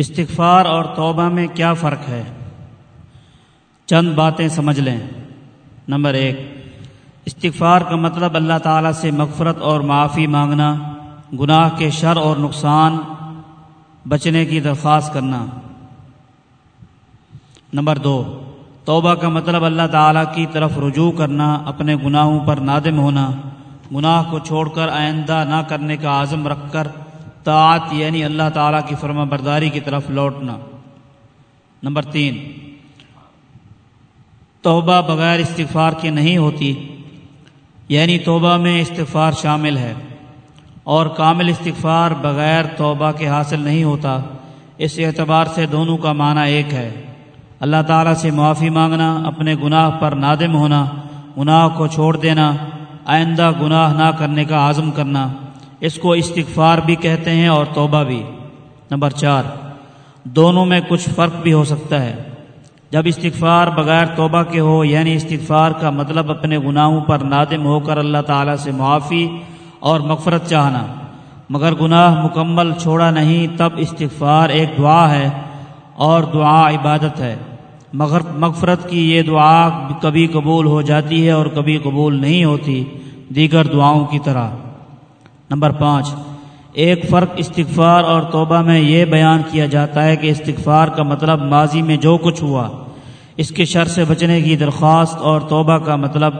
استغفار اور توبہ میں کیا فرق ہے؟ چند باتیں سمجھ لیں۔ نمبر ایک، استغفار کا مطلب اللہ تعالیٰ سے مغفرت اور معافی مانگنا، گناہ کے شر اور نقصان بچنے کی درخواست کرنا۔ نمبر دو، توبہ کا مطلب اللہ تعالیٰ کی طرف رجوع کرنا، اپنے گناہوں پر نادم ہونا، گناہ کو چھوڑ کر آئندہ نہ کرنے کا عزم رکھ کر طاعت یعنی اللہ تعالیٰ کی فرما برداری کی طرف لوٹنا۔ نمبر تین، توبہ بغیر استغفار کے نہیں ہوتی یعنی توبہ میں استغفار شامل ہے۔ اور کامل استغفار بغیر توبہ کے حاصل نہیں ہوتا، اس اعتبار سے دونوں کا معنی ایک ہے۔ اللہ تعالیٰ سے معافی مانگنا، اپنے گناہ پر نادم ہونا، گناہ کو چھوڑ دینا، آئندہ گناہ نہ کرنے کا عزم کرنا۔ اس کو استغفار بھی کہتے ہیں اور توبہ بھی۔ نمبر چار، دونوں میں کچھ فرق بھی ہو سکتا ہے۔ جب استغفار بغیر توبہ کے ہو یعنی استغفار کا مطلب اپنے گناہوں پر نادم ہو کر اللہ تعالیٰ سے معافی اور مغفرت چاہنا۔ مگر گناہ مکمل چھوڑا نہیں، تب استغفار ایک دعا ہے اور دعا عبادت ہے۔ مگر مغفرت کی یہ دعا کبھی قبول ہو جاتی ہے اور کبھی قبول نہیں ہوتی دیگر دعاؤں کی طرح۔ نمبر پانچ، ایک فرق استغفار اور توبہ میں یہ بیان کیا جاتا ہے کہ استغفار کا مطلب ماضی میں جو کچھ ہوا، اس کے شر سے بچنے کی درخواست اور توبہ کا مطلب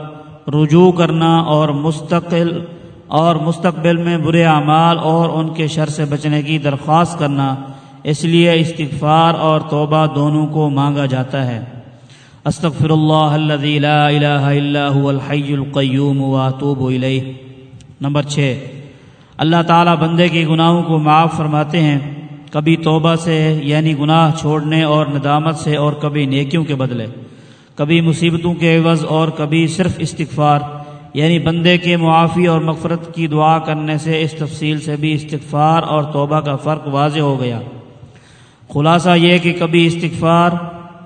رجوع کرنا اور مستقل اور مستقبل میں برے اعمال اور ان کے شر سے بچنے کی درخواست کرنا، اس لیے استغفار اور توبہ دونوں کو مانگا جاتا ہے۔ استغفر اللہ الذي لا الہ الا هو الحی القیوم واتوب الیہ۔ نمبر چھ اللہ تعالیٰ بندے کے گناہوں کو معاف فرماتے ہیں۔ کبھی توبہ سے یعنی گناہ چھوڑنے اور ندامت سے، اور کبھی نیکیوں کے بدلے۔ کبھی مصیبتوں کے عوض اور کبھی صرف استغفار۔ یعنی بندے کے معافی اور مغفرت کی دعا کرنے سے اس تفصیل سے بھی استغفار اور توبہ کا فرق واضح ہو گیا۔ خلاصہ یہ کہ کبھی استغفار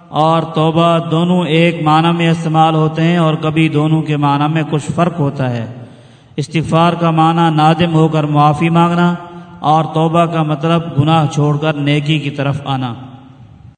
اور توبہ دونوں ایک معنی میں استعمال ہوتے ہیں اور کبھی دونوں کے معنی میں کچھ فرق ہوتا ہے۔ استغفار کا معنی نادم ہو کر معافی مانگنا اور توبہ کا مطلب گناہ چھوڑ کر نیکی کی طرف آنا۔